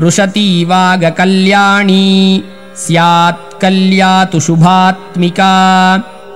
रुषतीवागकल्याणी स्यात्कल्या तु शुभात्मिका।